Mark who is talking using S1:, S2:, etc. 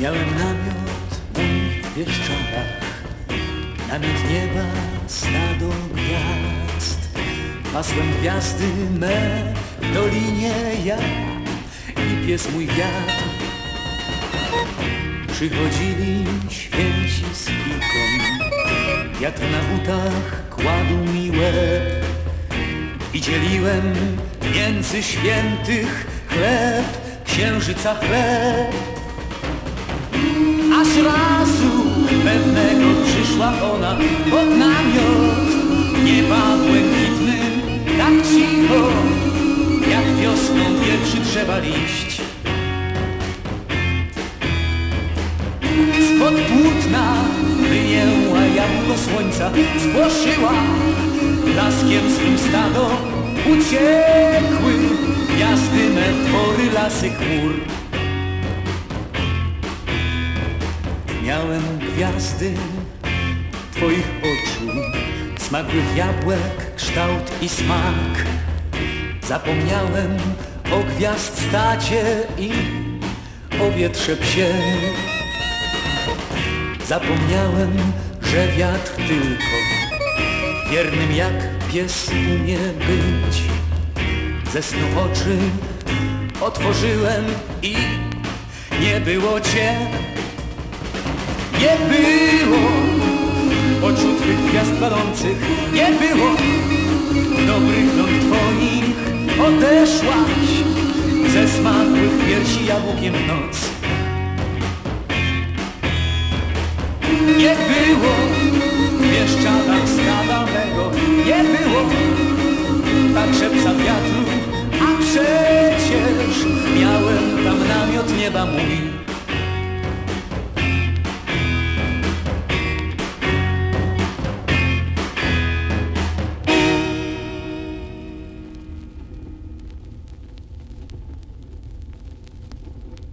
S1: Miałem namiot mój w Bieszczadach, namiot nieba, stado gwiazd. Pasłem gwiazdy me w dolinie ja i pies mój wiatr. Przychodzili święci z kilką, wiatr na butach kładł mi łeb i dzieliłem między świętych chleb, księżyca chleb. Przyszła ona pod namiot nieba błękitnym, tak cicho, jak wiosną pierwszy drzewa liść. Spod płótna wyjęła jabłko słońca, spłoszyła blaskiem swym stado, uciekły gwiazdy me twory lasy chmur. Miałem gwiazdy Twoich oczu, smakłych jabłek, kształt i smak. Zapomniałem o gwiazd stacie i o wietrze psie. Zapomniałem, że wiatr tylko wiernym jak pies umie być. Ze snu oczy otworzyłem i nie było cię. Nie było ze smakłych piersi jabłkiem noc. Nie było Bieszczadach stada mego, nie było tak szepca wiatru, a przecież miałem tam namiot nieba mój.